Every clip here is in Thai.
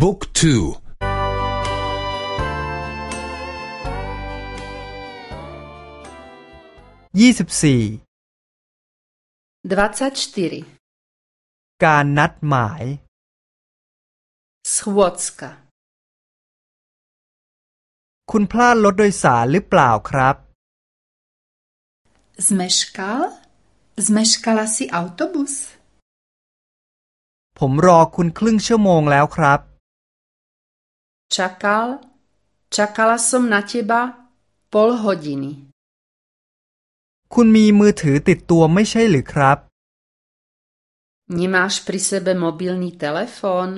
บุ๊กทูยี่สิบสี่การนัดหมาย Schôdzka คุณพลาดรถโดยสารหรือเปล่าครับ Zmeškal? Zmeškala si autobus? ผมรอคุณครึ่งชั่วโมงแล้วครับ Čakal? Čakala som na teba pol hodiny. คุณมีมือถือติดตัวไม่ใช่หรือครับ Nemáš pri sebe mobilný telefón?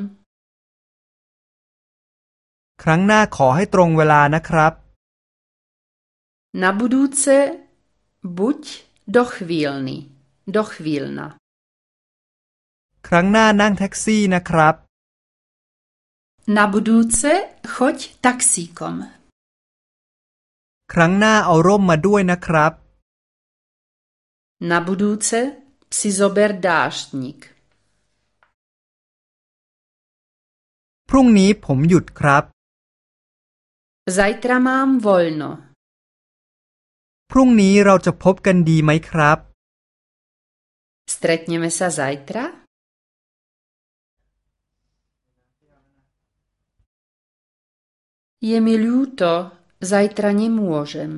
ครั้งหน้าขอให้ตรงเวลานะครับ Na budúce buď dochvíľný, dochvíľna. ครั้งหน้านั่งแท็กซี่นะครับ Na budúce choď taxíkom. ครั้งหน้าเอาร่มมาด้วยนะครับ Na budúce si zober dáždník. พรุ่งนี้ผมหยุดครับ Zajtra mám voľno. พรุ่งนี้เราจะพบกันดีไหมครับ Stretneme sa zajtra? Je mi ľúto, zajtra nemôžem.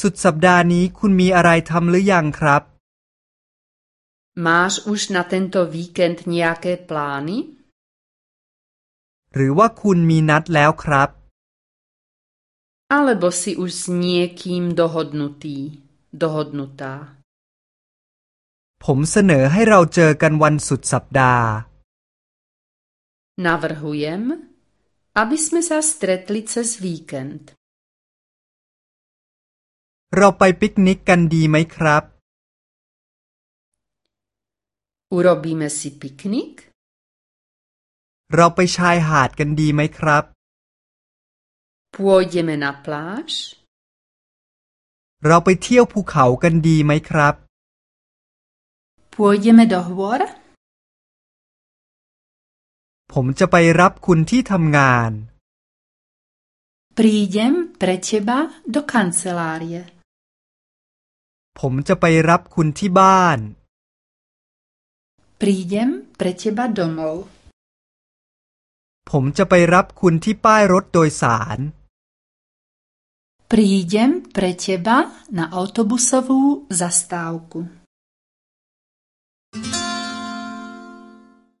สุดสัปดาห์นี้คุณมีอะไรทำหรือยังครับ Máš už na tento víkend nejaké plány? หรือว่าคุณมีนัดแล้วครับ Alebo si už s niekým dohodnutý, dohodnutá? ผมเสนอให้เราเจอกันวันสุดสัปดาห์ Navrhujem, aby sme sa stretli cez víkend. เราไปปิกนิกกันดีไหมครับ Urobíme si piknik? เราไปชายหาดกันดีไหมครับ Pôjdeme na pláž? เราไปเที่ยวภูเขากันดีไหมครับ Pôjdeme do hôr? ผมจะไปรับคุณที่ทำงาน Prídem pre teba do kancelárie. ผมจะไปรับคุณที่บ้าน Prídem pre teba domov. ผมจะไปรับคุณที่ป้ายรถโดยสาร Prídem pre teba na autobusovú zastávku.